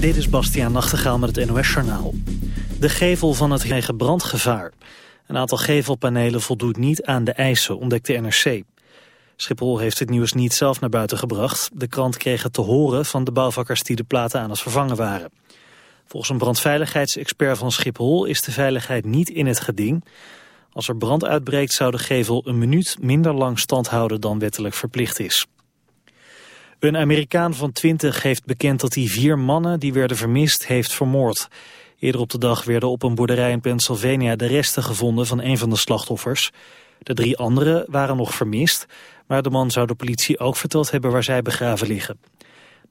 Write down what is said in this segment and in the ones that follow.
Dit is Bastiaan Nachtegaal met het NOS-journaal. De gevel van het regen brandgevaar. Een aantal gevelpanelen voldoet niet aan de eisen, ontdekt de NRC. Schiphol heeft het nieuws niet zelf naar buiten gebracht. De krant kreeg het te horen van de bouwvakkers die de platen aan het vervangen waren. Volgens een brandveiligheidsexpert van Schiphol is de veiligheid niet in het geding. Als er brand uitbreekt zou de gevel een minuut minder lang stand houden dan wettelijk verplicht is. Een Amerikaan van 20 heeft bekend dat hij vier mannen die werden vermist heeft vermoord. Eerder op de dag werden op een boerderij in Pennsylvania de resten gevonden van een van de slachtoffers. De drie anderen waren nog vermist, maar de man zou de politie ook verteld hebben waar zij begraven liggen.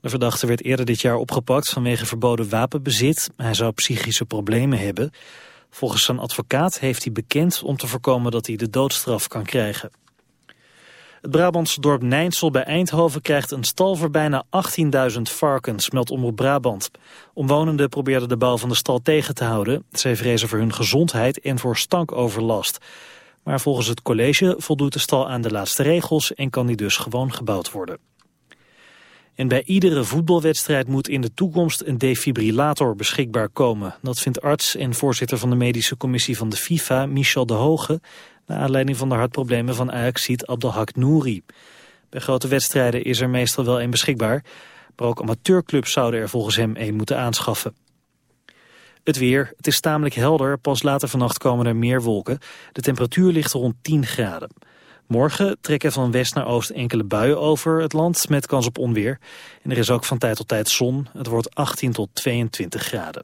De verdachte werd eerder dit jaar opgepakt vanwege verboden wapenbezit. Hij zou psychische problemen hebben. Volgens zijn advocaat heeft hij bekend om te voorkomen dat hij de doodstraf kan krijgen. Het Brabantse dorp Nijnsel bij Eindhoven krijgt een stal voor bijna 18.000 varkens, meldt Omroep Brabant. Omwonenden probeerden de bouw van de stal tegen te houden. Zij vrezen voor hun gezondheid en voor stankoverlast. Maar volgens het college voldoet de stal aan de laatste regels en kan die dus gewoon gebouwd worden. En bij iedere voetbalwedstrijd moet in de toekomst een defibrillator beschikbaar komen. Dat vindt arts en voorzitter van de medische commissie van de FIFA, Michel de Hoge, naar aanleiding van de hartproblemen van Ajaxiet Abdelhak Nouri. Bij grote wedstrijden is er meestal wel een beschikbaar, maar ook amateurclubs zouden er volgens hem een moeten aanschaffen. Het weer, het is tamelijk helder, pas later vannacht komen er meer wolken. De temperatuur ligt rond 10 graden. Morgen trekken van west naar oost enkele buien over het land met kans op onweer. En er is ook van tijd tot tijd zon. Het wordt 18 tot 22 graden.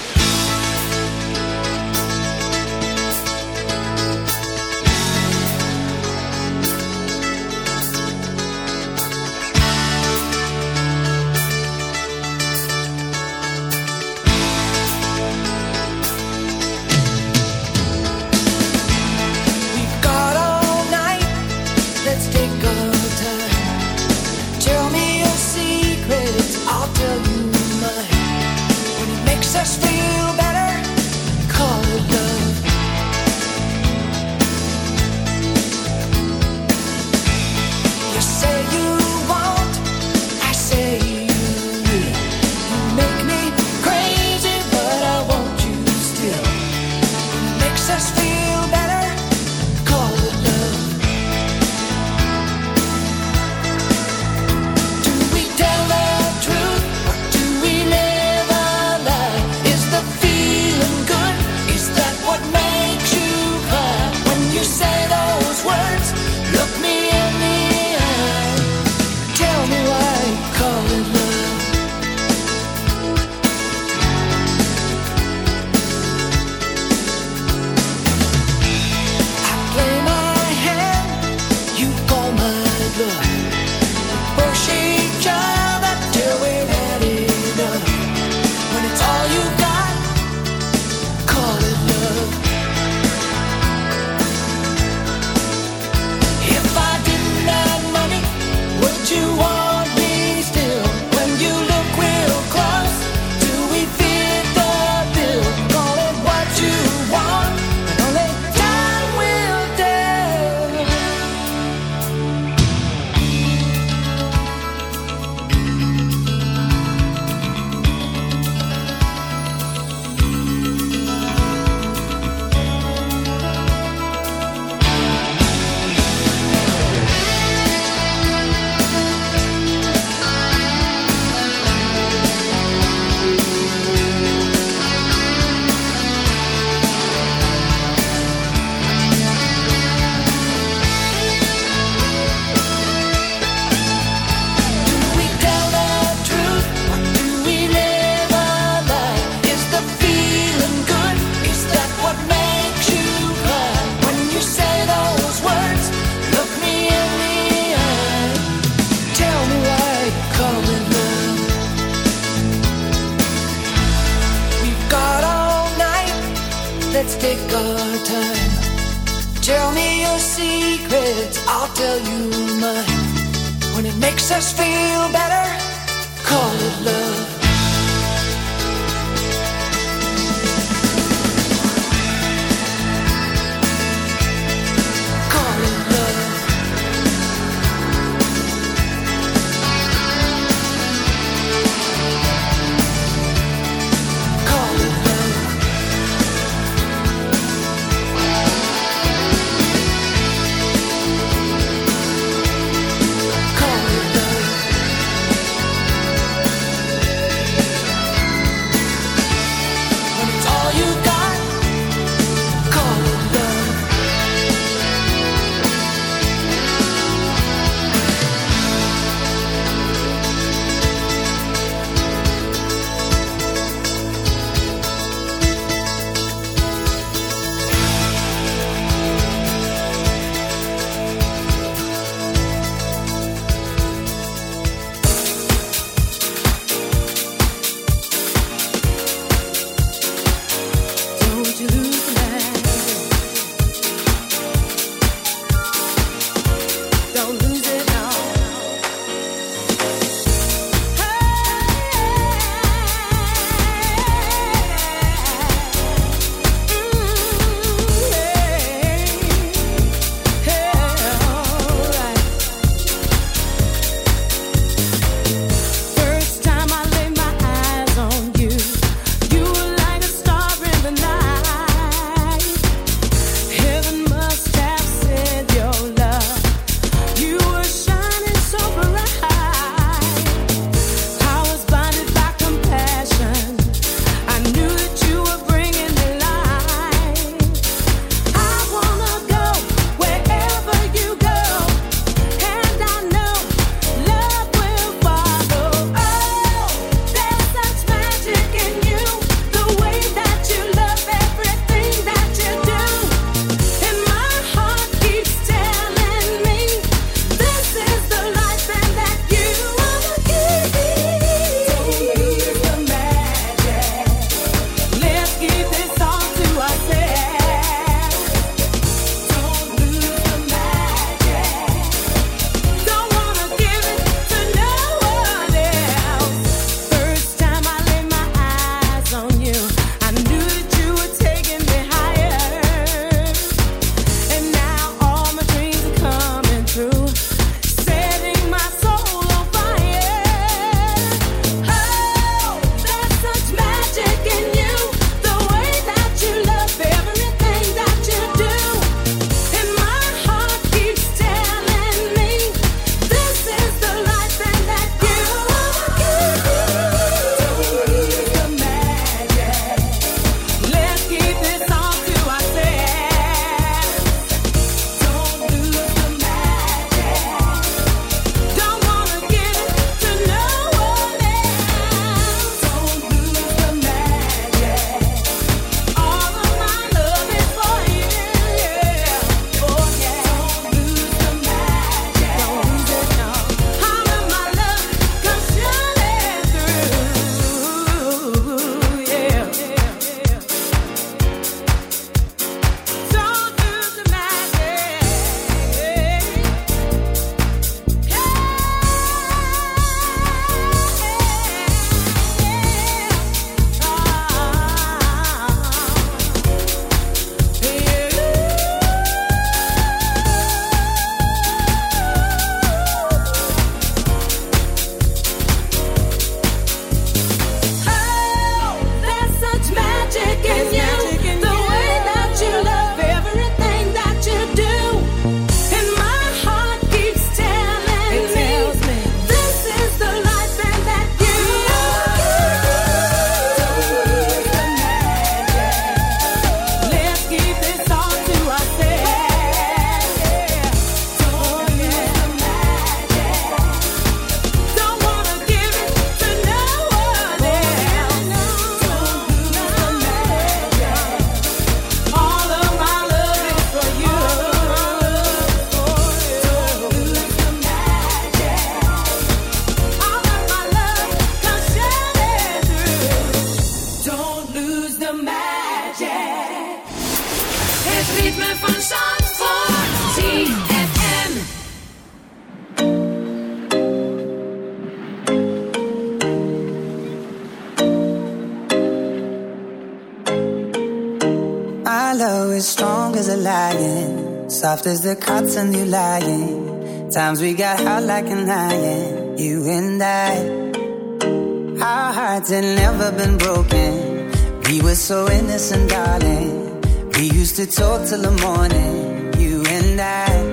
There's the cots and you lying. Times we got hot like an iron, you and I. Our hearts had never been broken. We were so innocent, darling. We used to talk till the morning, you and I.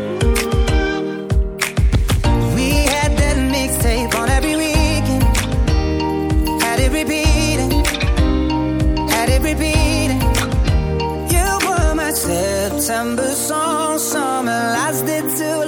December song, summer lasted too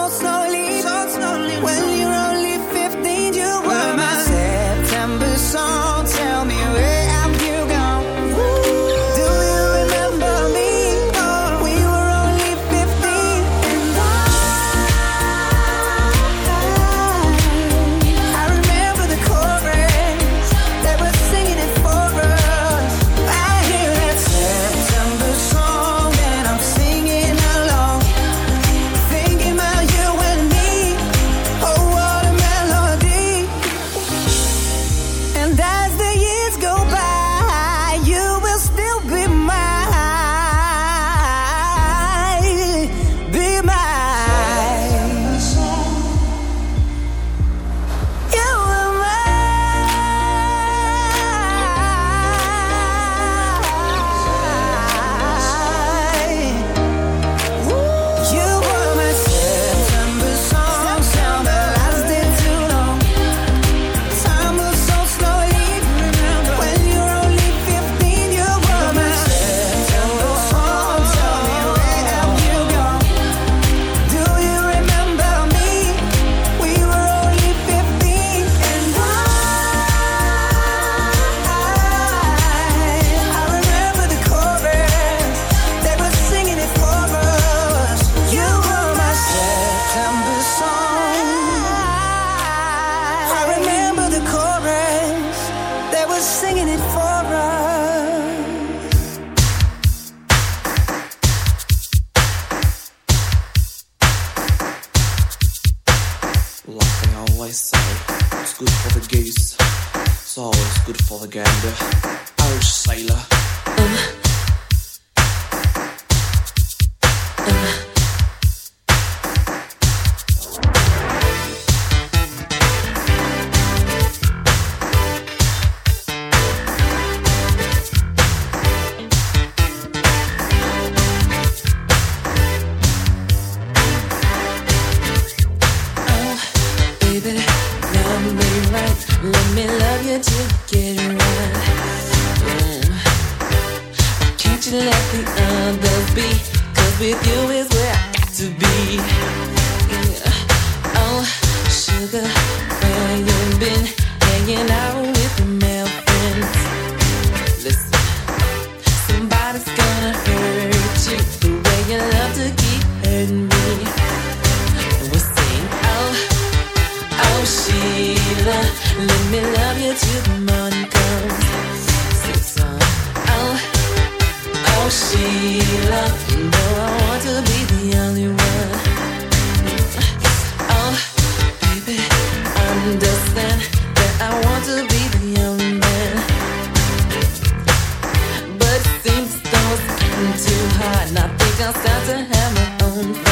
too hard, and I think I'll start to have my own fun.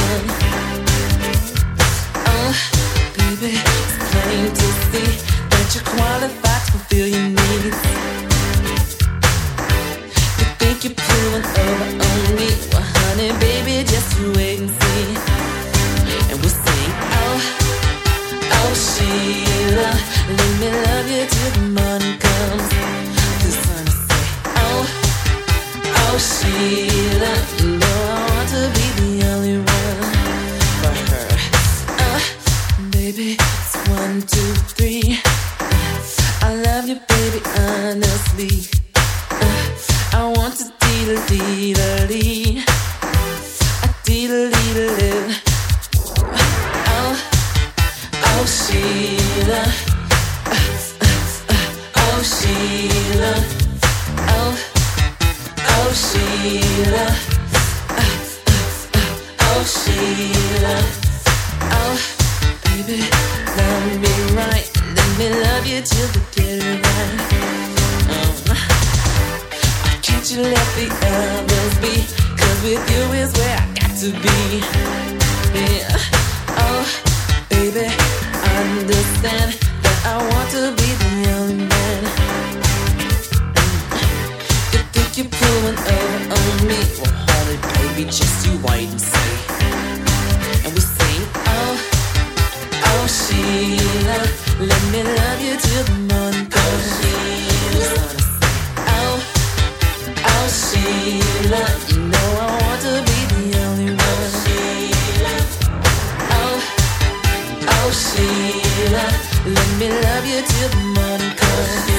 Oh Sheila, let me love you till the morning comes.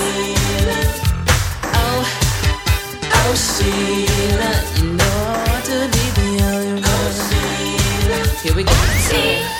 Oh, oh Sheila, you know I want to be the only one. Oh, Sheila, Here we go.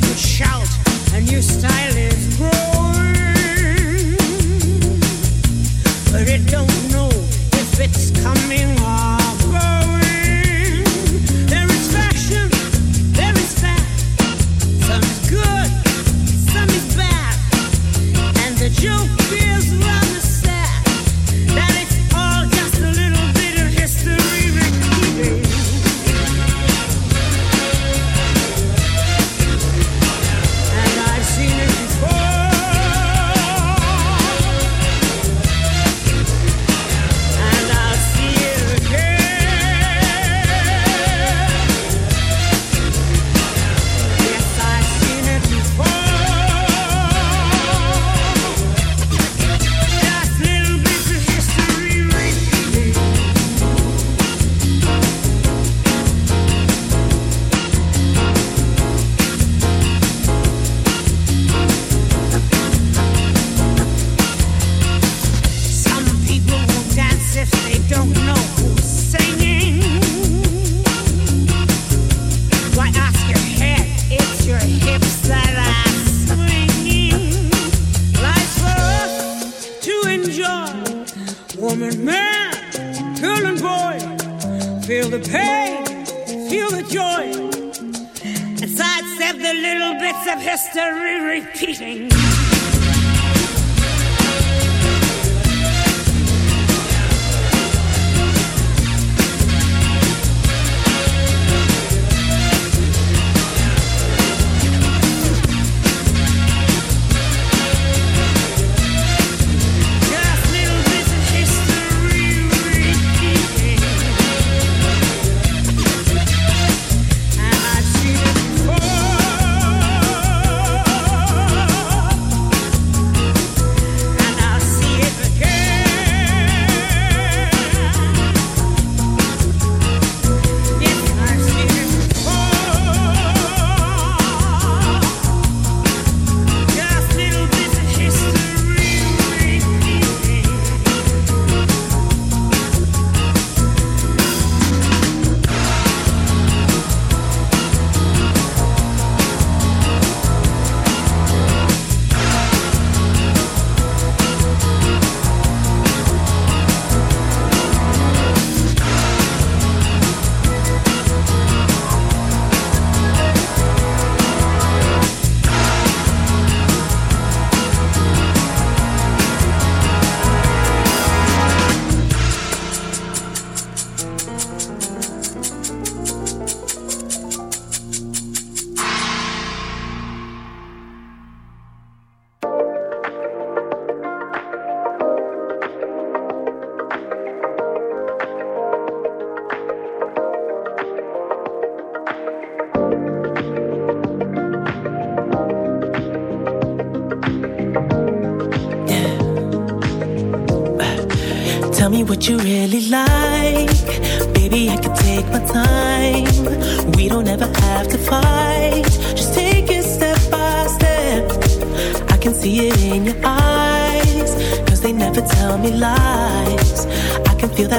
they shout, a new style is growing. But it don't know if it's coming on.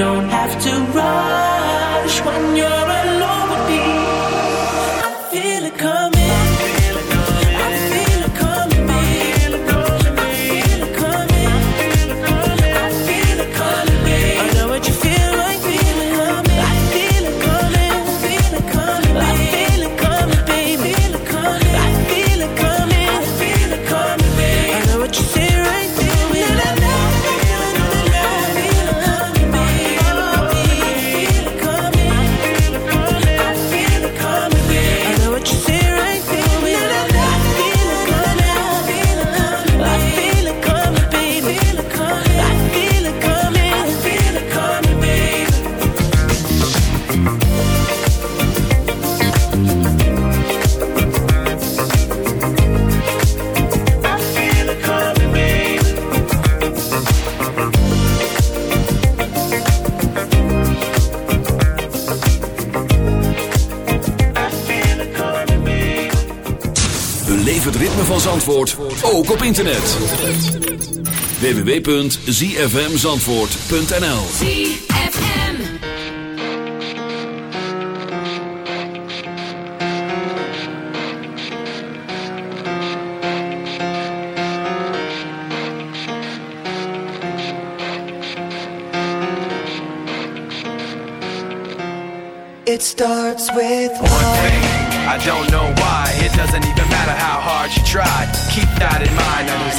don't internet. www.zfmzandvoort.nl ZFM. It starts with One thing, I don't know why. It doesn't even matter how hard you try. Keep that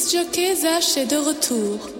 Disc Jockeys H est de retour.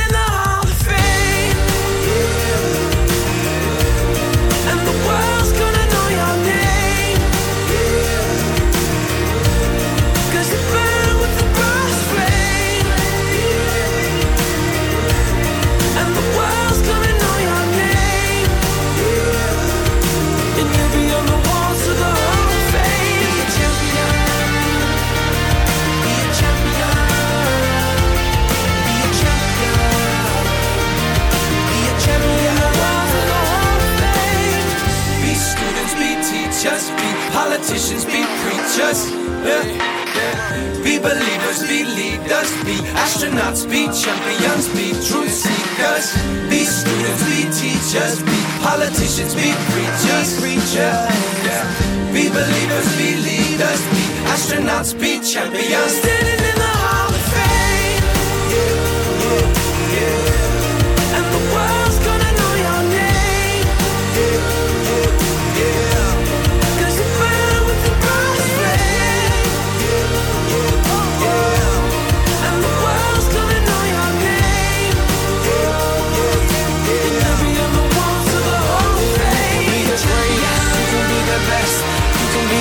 teachers, be politicians, be preachers. Yeah, yeah. Be believers, be leaders, be astronauts, be champions, be truth seekers. Be students, be teachers, be politicians, be preachers, preachers. Yeah. Be believers, be leaders, be astronauts, be champions. Standing in the Hall of Fame. And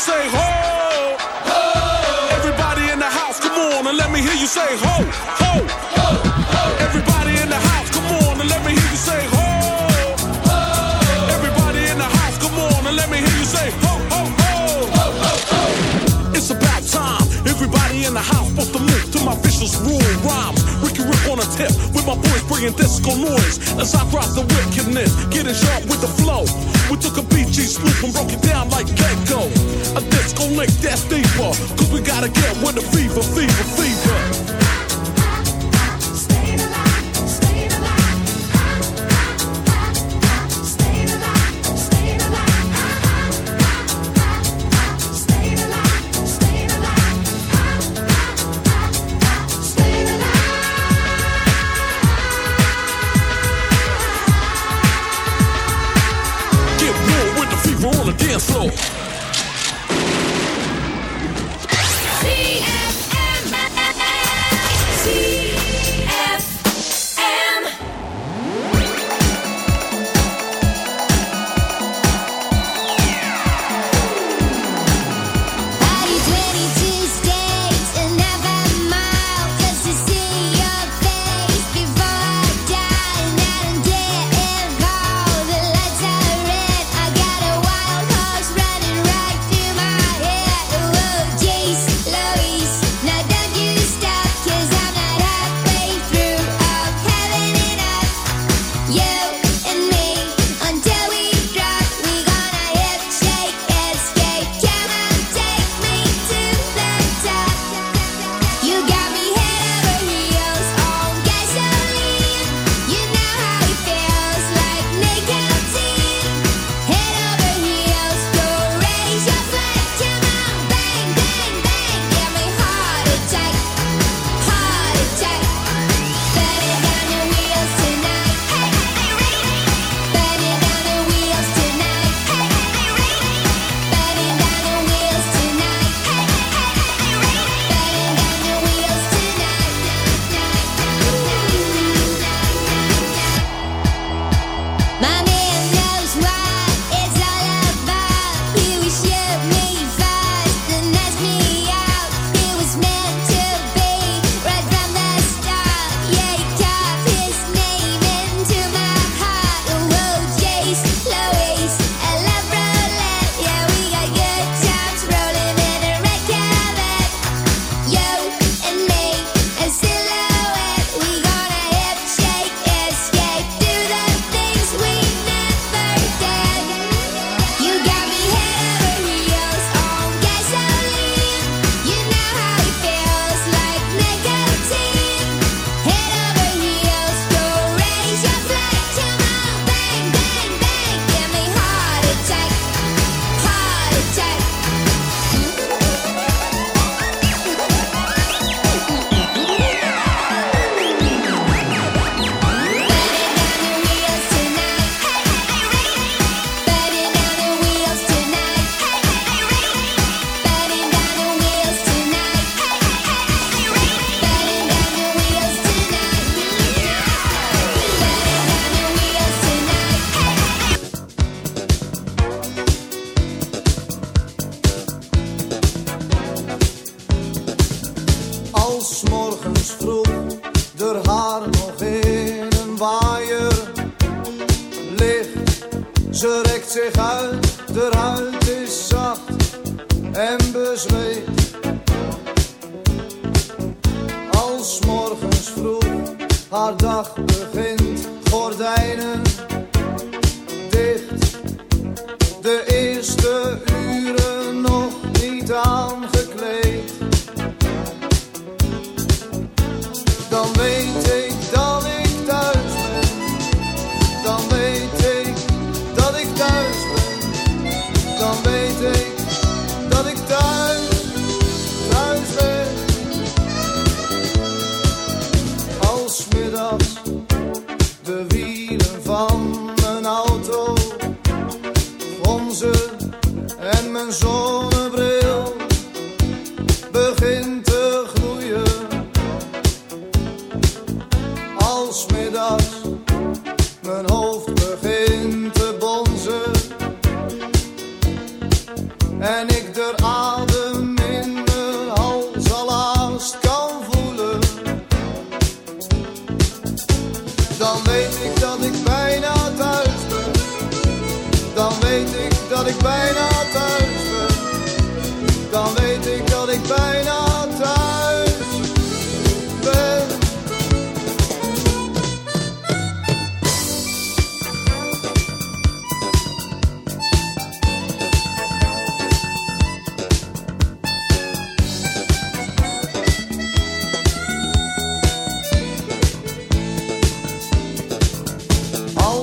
Say ho. Ho. Everybody in the house, come on and let me hear you say ho. Ho. Ho. Everybody in the house, come on and let me hear you say ho. Ho. Everybody in the house, come on and let me hear you say ho ho ho. Ho ho ho. It's about time. Everybody in the house supposed to move to my vicious rule rhymes. Ricky Rip on a tip with my boys bringing disco noise as I drop the wickedness, getting sharp with the flow. We took a BG swoop and broke it down like Gecko. A disco lick that's deeper, cause we gotta get with the fever, fever,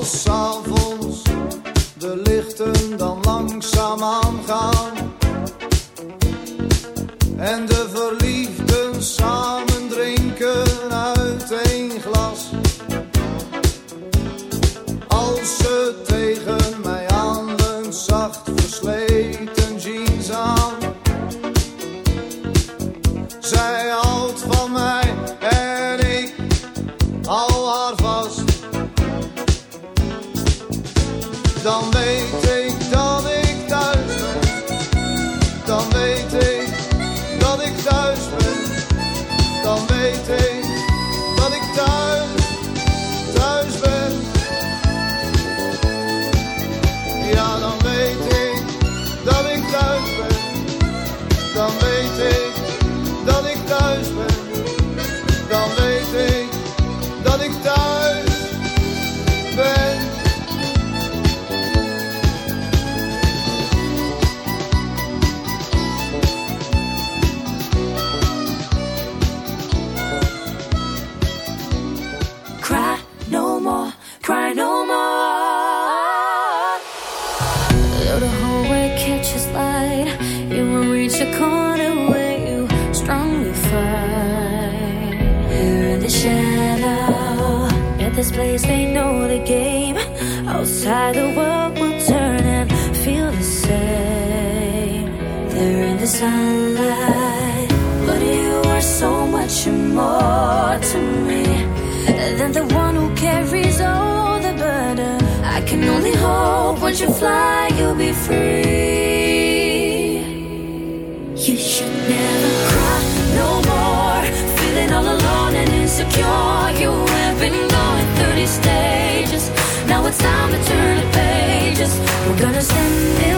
Als gonna send in